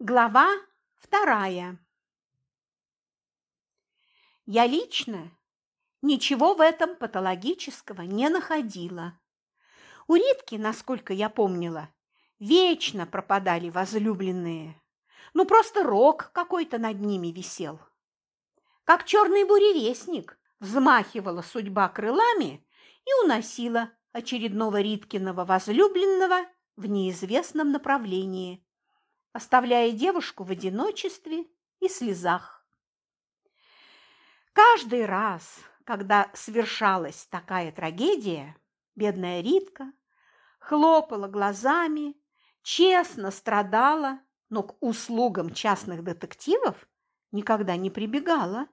Глава вторая. Я лично ничего в этом патологического не находила. У Ритки, насколько я помнила, вечно пропадали возлюбленные. Ну, просто рок какой-то над ними висел. Как черный буревестник взмахивала судьба крылами и уносила очередного Риткиного возлюбленного в неизвестном направлении, оставляя девушку в одиночестве и слезах. Каждый раз, когда свершалась такая трагедия, бедная Ритка хлопала глазами, честно страдала, но к услугам частных детективов никогда не прибегала,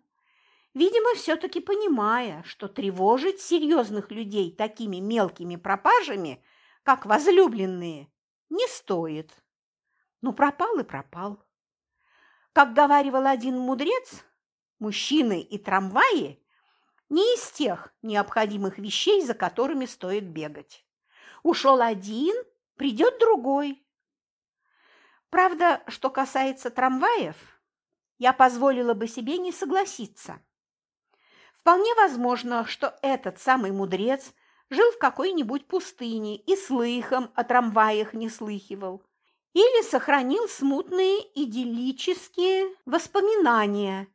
видимо, все-таки понимая, что тревожить серьезных людей такими мелкими пропажами, как возлюбленные, не стоит. Ну, пропал и пропал. Как говаривал один мудрец, мужчины и трамваи не из тех необходимых вещей, за которыми стоит бегать. Ушел один, придет другой. Правда, что касается трамваев, я позволила бы себе не согласиться. Вполне возможно, что этот самый мудрец жил в какой-нибудь пустыне и слыхом о трамваях не слыхивал или сохранил смутные идиллические воспоминания,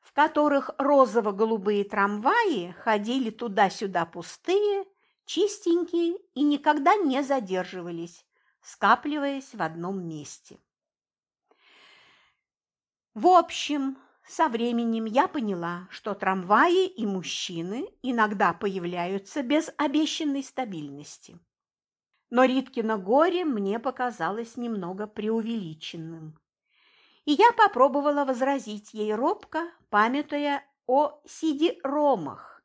в которых розово-голубые трамваи ходили туда-сюда пустые, чистенькие и никогда не задерживались, скапливаясь в одном месте. В общем, со временем я поняла, что трамваи и мужчины иногда появляются без обещанной стабильности но Риткино горе мне показалось немного преувеличенным. И я попробовала возразить ей робко, памятуя о сиди-ромах,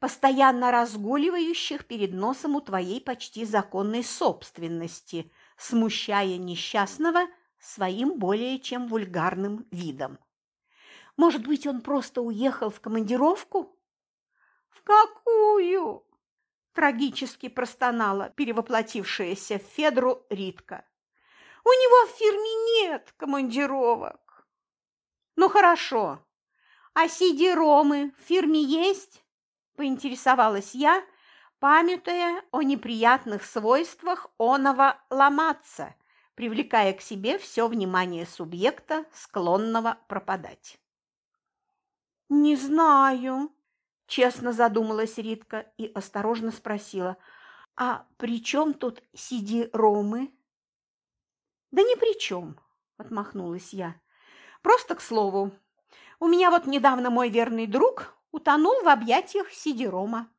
постоянно разгуливающих перед носом у твоей почти законной собственности, смущая несчастного своим более чем вульгарным видом. Может быть, он просто уехал в командировку? В какую? Трагически простонала перевоплотившаяся в Федру Ритка. У него в фирме нет командировок. Ну хорошо. А сиди-ромы в фирме есть? Поинтересовалась я, памятуя о неприятных свойствах оного ломаться, привлекая к себе все внимание субъекта, склонного пропадать. «Не знаю», Честно задумалась Ритка и осторожно спросила, «А при чем тут сиди-ромы?» «Да ни при чем», – отмахнулась я. «Просто к слову, у меня вот недавно мой верный друг утонул в объятиях сиди-рома».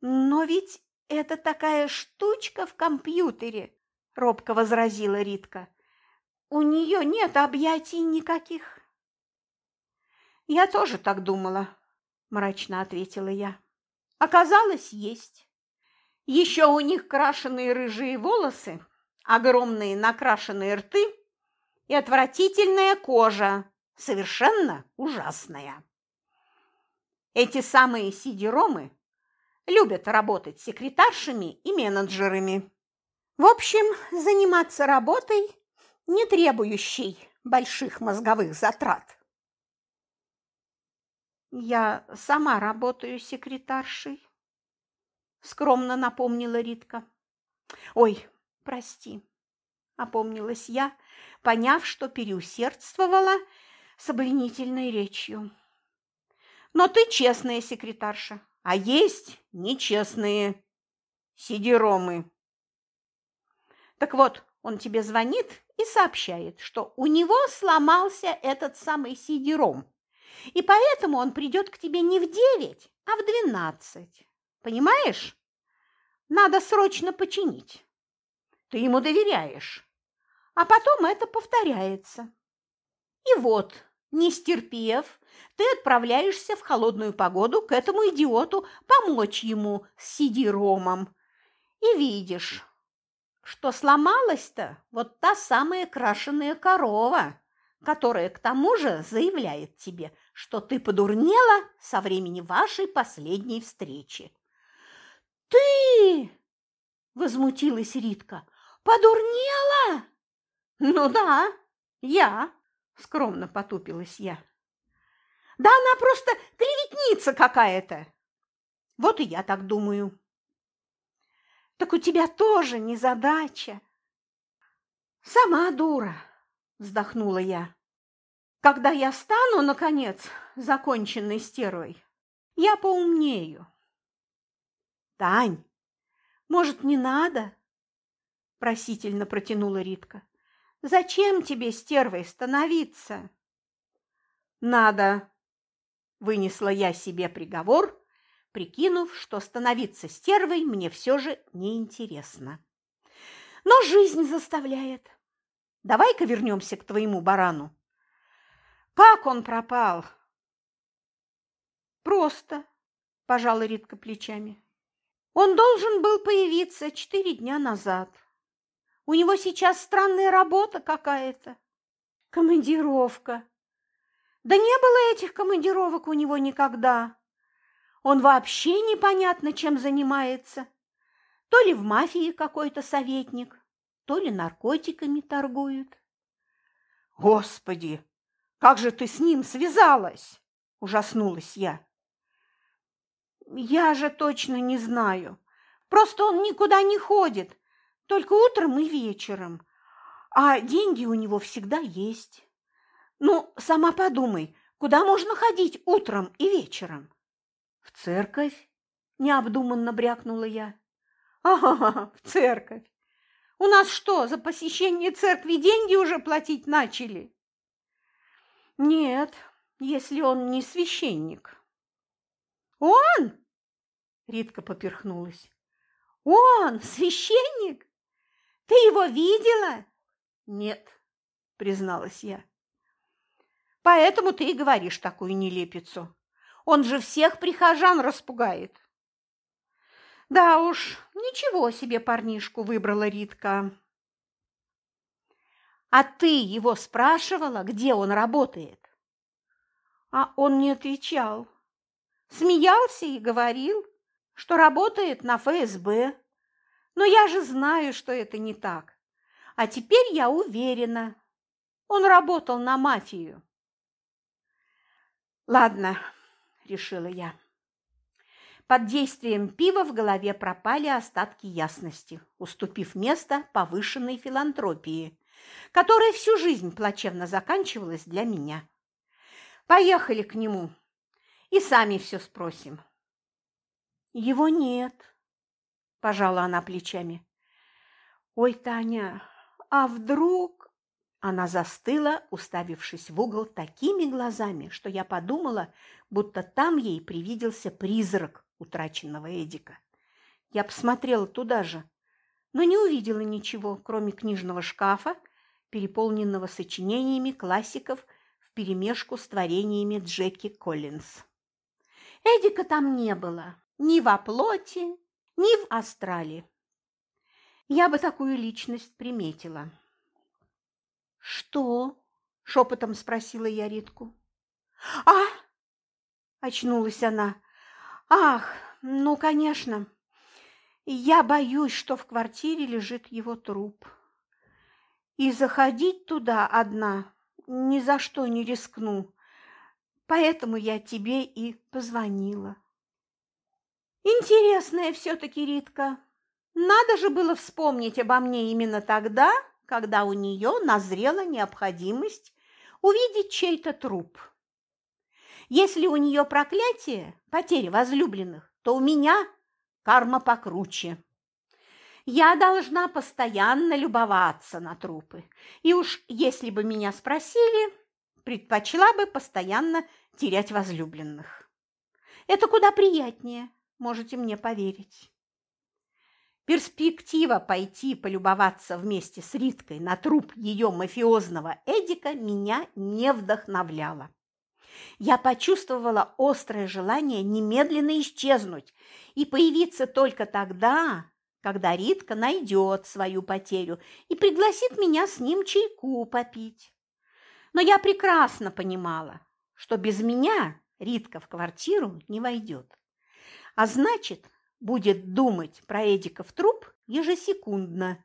«Но ведь это такая штучка в компьютере», – робко возразила Ритка. «У нее нет объятий никаких». «Я тоже так думала», мрачно ответила я. Оказалось, есть. Еще у них крашеные рыжие волосы, огромные накрашенные рты и отвратительная кожа, совершенно ужасная. Эти самые сидеромы любят работать секретаршами и менеджерами. В общем, заниматься работой, не требующей больших мозговых затрат. «Я сама работаю секретаршей», – скромно напомнила Ритка. «Ой, прости», – опомнилась я, поняв, что переусердствовала с обвинительной речью. «Но ты честная секретарша, а есть нечестные сидеромы». «Так вот, он тебе звонит и сообщает, что у него сломался этот самый сидером и поэтому он придет к тебе не в девять, а в двенадцать. Понимаешь? Надо срочно починить. Ты ему доверяешь. А потом это повторяется. И вот, не стерпев, ты отправляешься в холодную погоду к этому идиоту помочь ему с сидиромом. И видишь, что сломалась-то вот та самая крашеная корова, которая к тому же заявляет тебе, что ты подурнела со времени вашей последней встречи. «Ты!» – возмутилась Ритка. «Подурнела? Ну да, я, скромно потупилась я. Да она просто клеветница какая-то. Вот и я так думаю. Так у тебя тоже не задача. Сама дура, вздохнула я. Когда я стану, наконец, законченной стервой, я поумнею. Тань, может, не надо? Просительно протянула Ритка. Зачем тебе стервой становиться? Надо, вынесла я себе приговор, прикинув, что становиться стервой мне все же неинтересно. Но жизнь заставляет. Давай-ка вернемся к твоему барану. Как он пропал? Просто, пожала Ритка плечами. Он должен был появиться четыре дня назад. У него сейчас странная работа какая-то. Командировка. Да не было этих командировок у него никогда. Он вообще непонятно, чем занимается. То ли в мафии какой-то советник, то ли наркотиками торгует. Господи, как же ты с ним связалась? Ужаснулась я. Я же точно не знаю. Просто он никуда не ходит, только утром и вечером. А деньги у него всегда есть. Ну, сама подумай, куда можно ходить утром и вечером? В церковь, необдуманно брякнула я. Ага, в церковь. У нас что, за посещение церкви деньги уже платить начали? Нет, если он не священник. Он? Ритка поперхнулась. Он священник? Ты его видела? Нет, призналась я. Поэтому ты и говоришь такую нелепицу. Он же всех прихожан распугает. Да уж, ничего себе парнишку выбрала Ритка. А ты его спрашивала, где он работает? А он не отвечал. Смеялся и говорил, что работает на ФСБ. Но я же знаю, что это не так. А теперь я уверена. Он работал на мафию. Ладно, решила я. Под действием пива в голове пропали остатки ясности, уступив место повышенной филантропии, которая всю жизнь плачевно заканчивалась для меня. Поехали к нему и сами все спросим. Его нет, пожала она плечами. Ой, Таня, а вдруг она застыла, уставившись в угол такими глазами, что я подумала, будто там ей привиделся призрак утраченного Эдика. Я посмотрела туда же, но не увидела ничего, кроме книжного шкафа, переполненного сочинениями классиков вперемешку с творениями Джеки Коллинз. Эдика там не было, ни в оплоте, ни в астрале. Я бы такую личность приметила. «Что?» – шепотом спросила я Ритку. «А!» – очнулась она. «Ах, ну, конечно. Я боюсь, что в квартире лежит его труп. И заходить туда одна ни за что не рискну. Поэтому я тебе и позвонила». «Интересная все-таки Ритка. Надо же было вспомнить обо мне именно тогда, когда у нее назрела необходимость увидеть чей-то труп. Если у нее проклятие, потеря возлюбленных, то у меня карма покруче. Я должна постоянно любоваться на трупы. И уж если бы меня спросили, предпочла бы постоянно терять возлюбленных. Это куда приятнее, можете мне поверить. Перспектива пойти полюбоваться вместе с Риткой на труп ее мафиозного Эдика меня не вдохновляла. Я почувствовала острое желание немедленно исчезнуть и появиться только тогда, когда Ритка найдет свою потерю и пригласит меня с ним чайку попить. Но я прекрасно понимала, что без меня Ритка в квартиру не войдет. А значит, будет думать про Эдика в труп ежесекундно.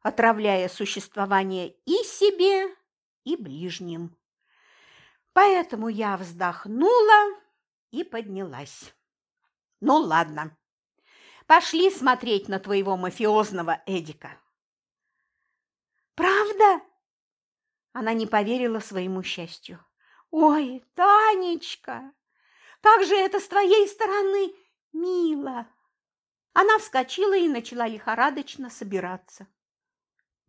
отравляя существование и себе, и ближним. Поэтому я вздохнула и поднялась. Ну ладно, пошли смотреть на твоего мафиозного Эдика. Правда? Она не поверила своему счастью. Ой, Танечка, как же это с твоей стороны мило! Она вскочила и начала лихорадочно собираться.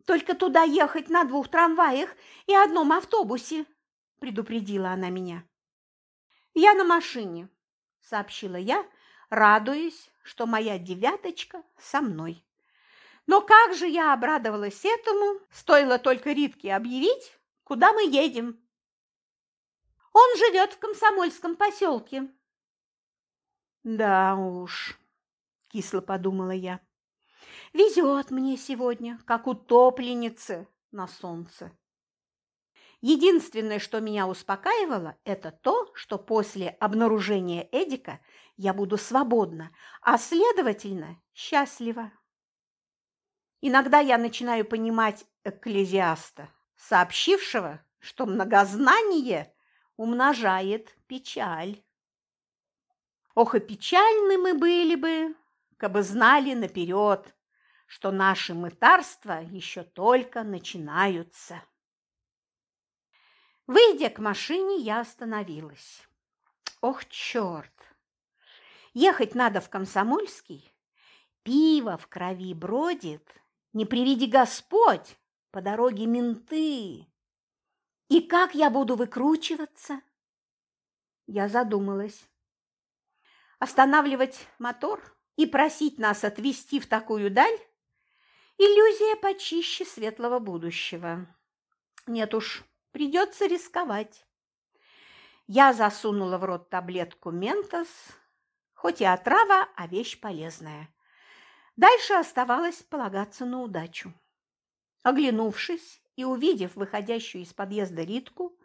Только туда ехать на двух трамваях и одном автобусе, предупредила она меня. Я на машине, сообщила я, радуясь, что моя девяточка со мной. Но как же я обрадовалась этому, стоило только Ритке объявить, куда мы едем. Он живет в комсомольском поселке. Да уж, кисло подумала я. Везет мне сегодня, как утопленнице на солнце. Единственное, что меня успокаивало, это то, что после обнаружения Эдика я буду свободна, а, следовательно, счастлива. Иногда я начинаю понимать экклезиаста, сообщившего, что многознание умножает печаль. Ох, и печальны мы были бы, кабы знали наперед, что наши мытарства еще только начинаются. Выйдя к машине, я остановилась. Ох, черт! Ехать надо в Комсомольский. Пиво в крови бродит, не приведи Господь, по дороге менты. И как я буду выкручиваться? Я задумалась. Останавливать мотор и просить нас отвезти в такую даль – иллюзия почище светлого будущего. Нет уж, придется рисковать. Я засунула в рот таблетку Ментос, хоть и отрава, а вещь полезная. Дальше оставалось полагаться на удачу. Оглянувшись и увидев выходящую из подъезда Ритку,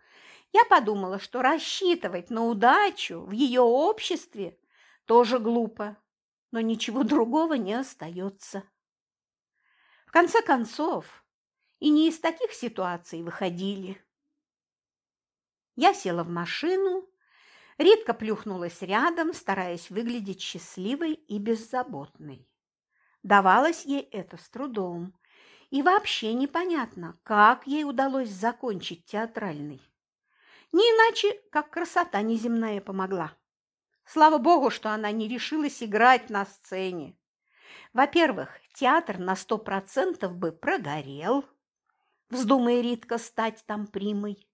я подумала, что рассчитывать на удачу в ее обществе тоже глупо, но ничего другого не остается. В конце концов, и не из таких ситуаций выходили. Я села в машину, Ритка плюхнулась рядом, стараясь выглядеть счастливой и беззаботной. Давалось ей это с трудом, и вообще непонятно, как ей удалось закончить театральный. Не иначе, как красота неземная помогла. Слава богу, что она не решилась играть на сцене. Во-первых, театр на сто процентов бы прогорел, вздумая Ритка стать там примой.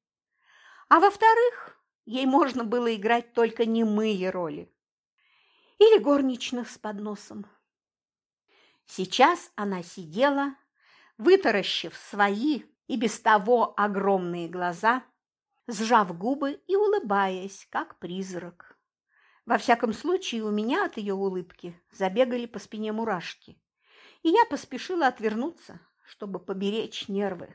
А во-вторых, ей можно было играть только немые роли. Или горничных с подносом. Сейчас она сидела, вытаращив свои и без того огромные глаза, сжав губы и улыбаясь, как призрак. Во всяком случае, у меня от ее улыбки забегали по спине мурашки, и я поспешила отвернуться, чтобы поберечь нервы.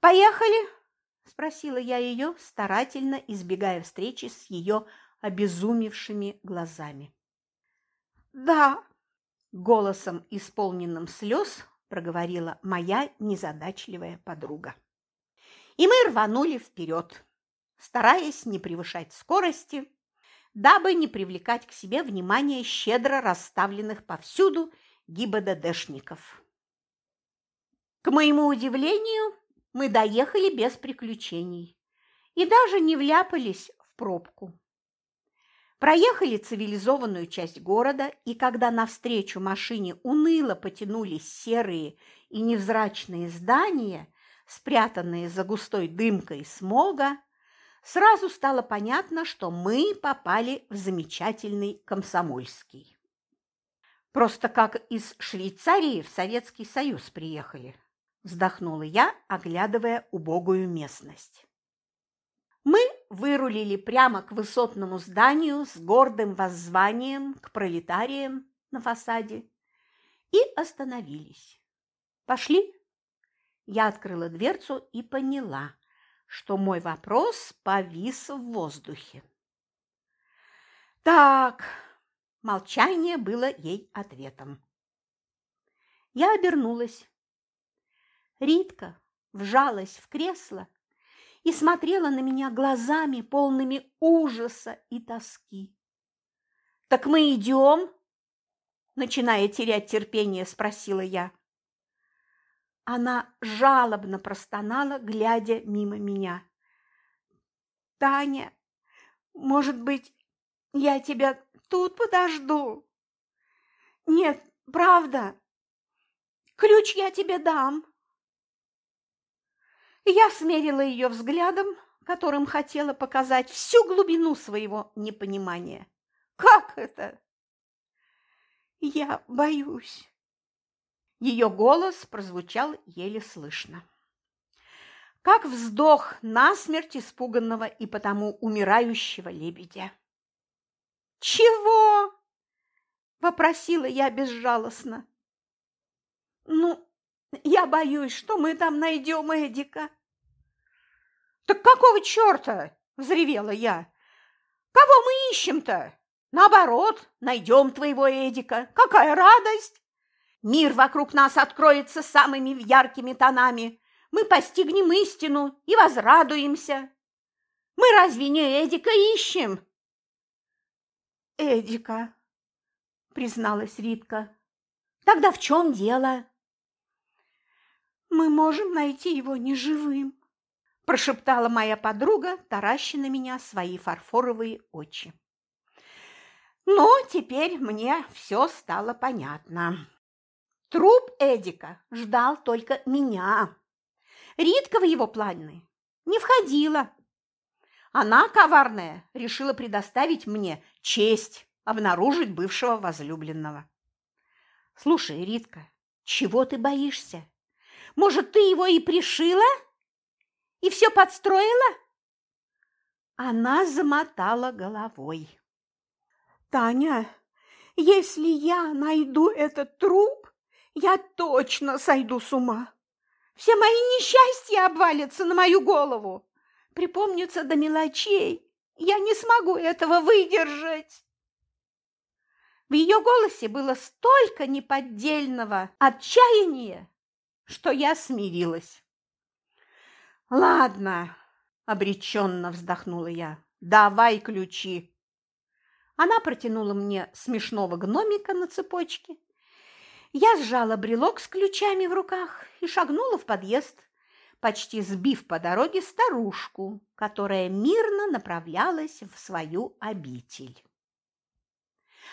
«Поехали?» – спросила я ее, старательно избегая встречи с ее обезумевшими глазами. «Да», – голосом, исполненным слез, проговорила моя незадачливая подруга. И мы рванули вперед, стараясь не превышать скорости дабы не привлекать к себе внимание щедро расставленных повсюду ГИБДДшников. К моему удивлению, мы доехали без приключений и даже не вляпались в пробку. Проехали цивилизованную часть города, и когда навстречу машине уныло потянулись серые и невзрачные здания, спрятанные за густой дымкой смога, сразу стало понятно, что мы попали в замечательный Комсомольский. Просто как из Швейцарии в Советский Союз приехали, вздохнула я, оглядывая убогую местность. Мы вырулили прямо к высотному зданию с гордым воззванием к пролетариям на фасаде и остановились. «Пошли?» Я открыла дверцу и поняла, что мой вопрос повис в воздухе. Так, молчание было ей ответом. Я обернулась. Ритка вжалась в кресло и смотрела на меня глазами, полными ужаса и тоски. «Так мы идем?» Начиная терять терпение, спросила я. Она жалобно простонала, глядя мимо меня. «Таня, может быть, я тебя тут подожду?» «Нет, правда. Ключ я тебе дам». Я смерила ее взглядом, которым хотела показать всю глубину своего непонимания. «Как это?» «Я боюсь». Ее голос прозвучал еле слышно. Как вздох насмерть испуганного и потому умирающего лебедя. «Чего?» – вопросила я безжалостно. «Ну, я боюсь, что мы там найдем Эдика». «Так какого черта?» – взревела я. «Кого мы ищем-то? Наоборот, найдем твоего Эдика. Какая радость! Мир вокруг нас откроется самыми яркими тонами. Мы постигнем истину и возрадуемся. Мы разве не Эдика ищем?» «Эдика», – призналась Ритка. «Тогда в чем дело?» «Мы можем найти его неживым», – прошептала моя подруга, тараща на меня свои фарфоровые очи. Но теперь мне все стало понятно. Труп Эдика ждал только меня. Ритка в его планы не входила. Она, коварная, решила предоставить мне честь обнаружить бывшего возлюбленного. Слушай, Ритка, чего ты боишься? Может, ты его и пришила? И все подстроила? Она замотала головой. Таня, если я найду этот труп, я точно сойду с ума. Все мои несчастья обвалятся на мою голову. Припомнятся до мелочей. Я не смогу этого выдержать. В ее голосе было столько неподдельного отчаяния, что я смирилась. «Ладно», – обреченно вздохнула я, – «давай ключи». Она протянула мне смешного гномика на цепочке. Я сжала брелок с ключами в руках и шагнула в подъезд, почти сбив по дороге старушку, которая мирно направлялась в свою обитель.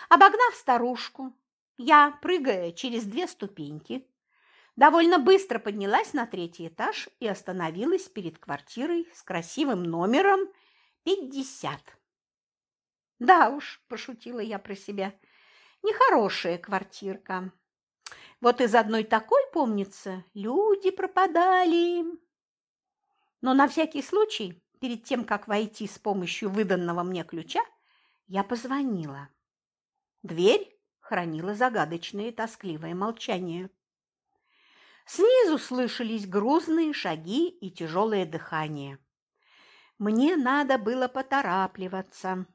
Обогнав старушку, я, прыгая через две ступеньки, довольно быстро поднялась на третий этаж и остановилась перед квартирой с красивым номером 50. Да уж, пошутила я про себя, нехорошая квартирка. Вот из одной такой, помнится, люди пропадали. Но на всякий случай, перед тем, как войти с помощью выданного мне ключа, я позвонила. Дверь хранила загадочное и тоскливое молчание. Снизу слышались грузные шаги и тяжелое дыхание. Мне надо было поторапливаться.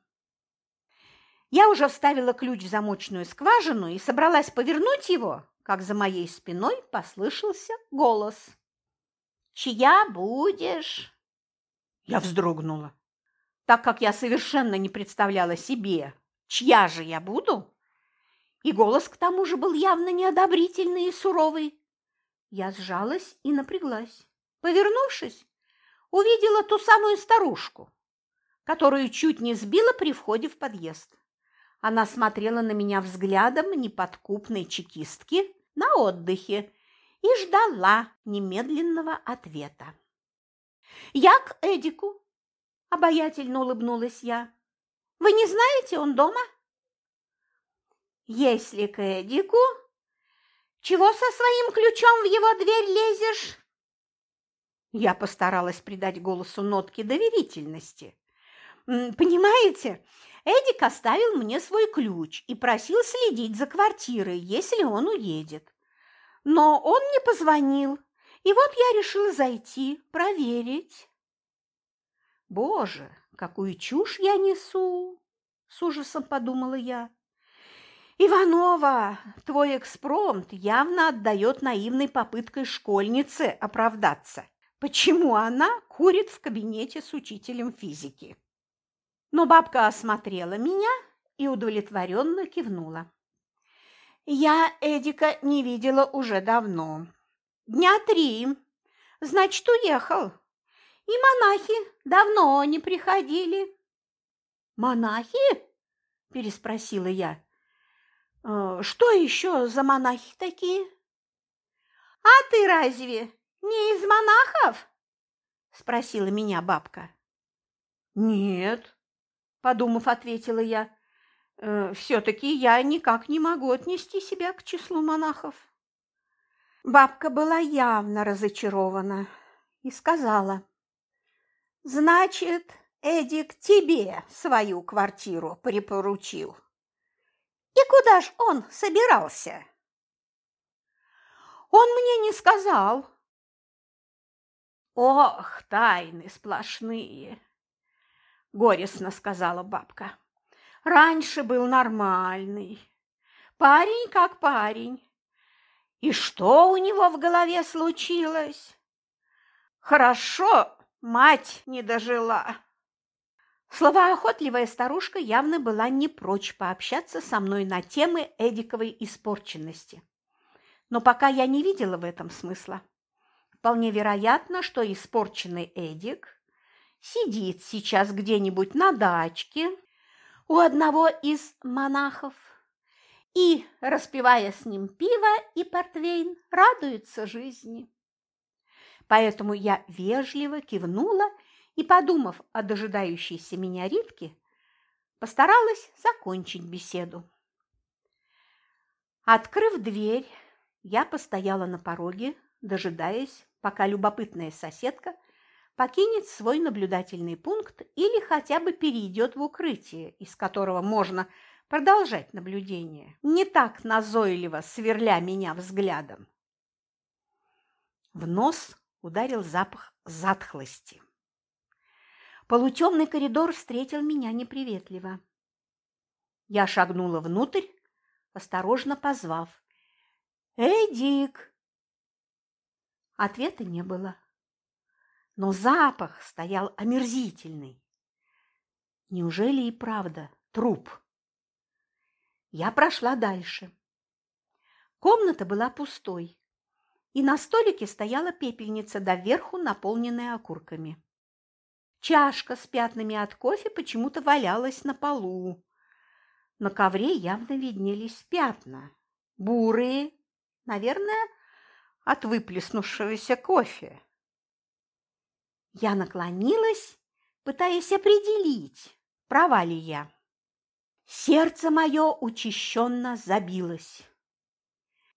Я уже вставила ключ в замочную скважину и собралась повернуть его, как за моей спиной послышался голос. «Чья будешь?» Я вздрогнула, так как я совершенно не представляла себе, чья же я буду. И голос к тому же был явно неодобрительный и суровый. Я сжалась и напряглась. Повернувшись, увидела ту самую старушку, которую чуть не сбила при входе в подъезд. Она смотрела на меня взглядом неподкупной чекистки на отдыхе и ждала немедленного ответа. «Я к Эдику», – обаятельно улыбнулась я. «Вы не знаете, он дома?» «Если к Эдику, чего со своим ключом в его дверь лезешь?» Я постаралась придать голосу нотки доверительности. «Понимаете, Эдик оставил мне свой ключ и просил следить за квартирой, если он уедет. Но он не позвонил, и вот я решила зайти, проверить. Боже, какую чушь я несу, с ужасом подумала я. Иванова, твой экспромт явно отдает наивной попыткой школьницы оправдаться. Почему она курит в кабинете с учителем физики? Но бабка осмотрела меня и удовлетворенно кивнула. Я Эдика не видела уже давно. Дня три. Значит, уехал. И монахи давно не приходили. Монахи? Переспросила я. «Э, что еще за монахи такие? А ты разве не из монахов? Спросила меня бабка. Нет, подумав, ответила я. «Э, Все-таки я никак не могу отнести себя к числу монахов. Бабка была явно разочарована и сказала, «Значит, Эдик тебе свою квартиру припоручил». И куда ж он собирался? Он мне не сказал. Ох, тайны сплошные, горестно сказала бабка. Раньше был нормальный. Парень как парень. И что у него в голове случилось? Хорошо, мать не дожила. Словоохотливая старушка явно была не прочь пообщаться со мной на темы Эдиковой испорченности. Но пока я не видела в этом смысла. Вполне вероятно, что испорченный Эдик сидит сейчас где-нибудь на дачке у одного из монахов и, распивая с ним пиво и портвейн, радуется жизни. Поэтому я вежливо кивнула и, подумав о дожидающейся меня Ритке, постаралась закончить беседу. Открыв дверь, я постояла на пороге, дожидаясь, пока любопытная соседка покинет свой наблюдательный пункт или хотя бы перейдет в укрытие, из которого можно продолжать наблюдение, не так назойливо сверля меня взглядом. В нос ударил запах затхлости. Полутемный коридор встретил меня неприветливо. Я шагнула внутрь, осторожно позвав. «Эй, Дик!» Ответа не было. Но запах стоял омерзительный. Неужели и правда труп? Я прошла дальше. Комната была пустой, и на столике стояла пепельница доверху, наполненная окурками. Чашка с пятнами от кофе почему-то валялась на полу. На ковре явно виднелись пятна. Бурые, наверное, от выплеснувшегося кофе. Я наклонилась, пытаясь определить, права ли я. Сердце мое учащенно забилось.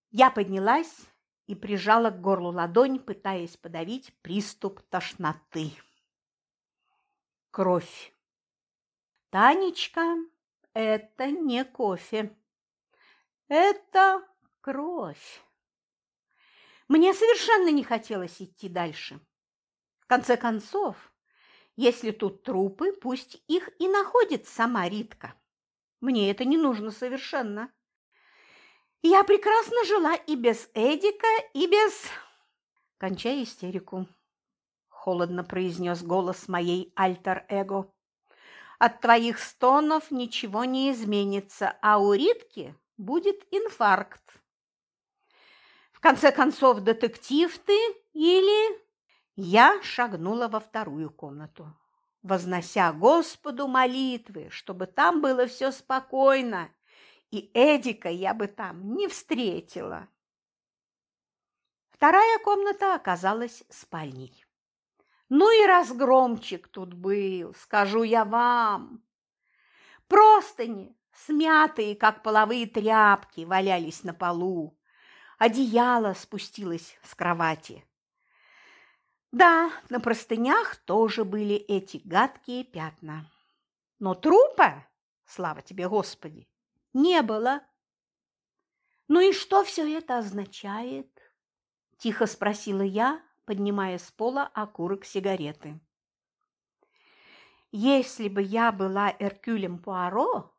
Я поднялась и прижала к горлу ладонь, пытаясь подавить приступ тошноты кровь. Танечка, это не кофе. Это кровь. Мне совершенно не хотелось идти дальше. В конце концов, если тут трупы, пусть их и находит сама Ритка. Мне это не нужно совершенно. Я прекрасно жила и без Эдика, и без... Кончай истерику холодно произнес голос моей альтер-эго. От твоих стонов ничего не изменится, а у Ритки будет инфаркт. В конце концов, детектив ты или... Я шагнула во вторую комнату, вознося Господу молитвы, чтобы там было все спокойно, и Эдика я бы там не встретила. Вторая комната оказалась спальней. Ну и разгромчик тут был, скажу я вам. Простыни, смятые, как половые тряпки, валялись на полу. Одеяло спустилось с кровати. Да, на простынях тоже были эти гадкие пятна. Но трупа, слава тебе, Господи, не было. Ну и что все это означает? Тихо спросила я, поднимая с пола окурок сигареты. Если бы я была Эркюлем Пуаро,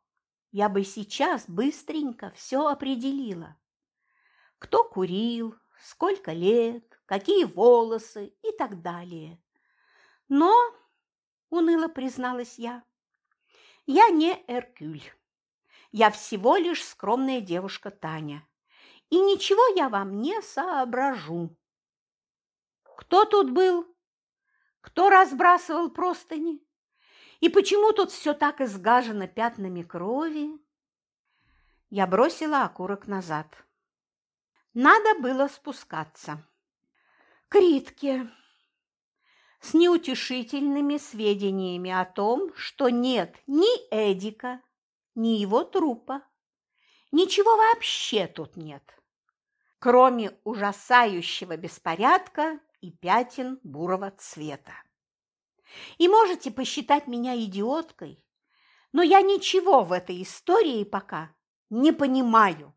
я бы сейчас быстренько все определила. Кто курил, сколько лет, какие волосы и так далее. Но, уныло призналась я, я не Эркюль. Я всего лишь скромная девушка Таня. И ничего я вам не соображу. Кто тут был? Кто разбрасывал простыни? И почему тут все так изгажено пятнами крови? Я бросила окурок назад. Надо было спускаться. К Ритке с неутешительными сведениями о том, что нет ни Эдика, ни его трупа. Ничего вообще тут нет, кроме ужасающего беспорядка и пятен бурого цвета. И можете посчитать меня идиоткой, но я ничего в этой истории пока не понимаю.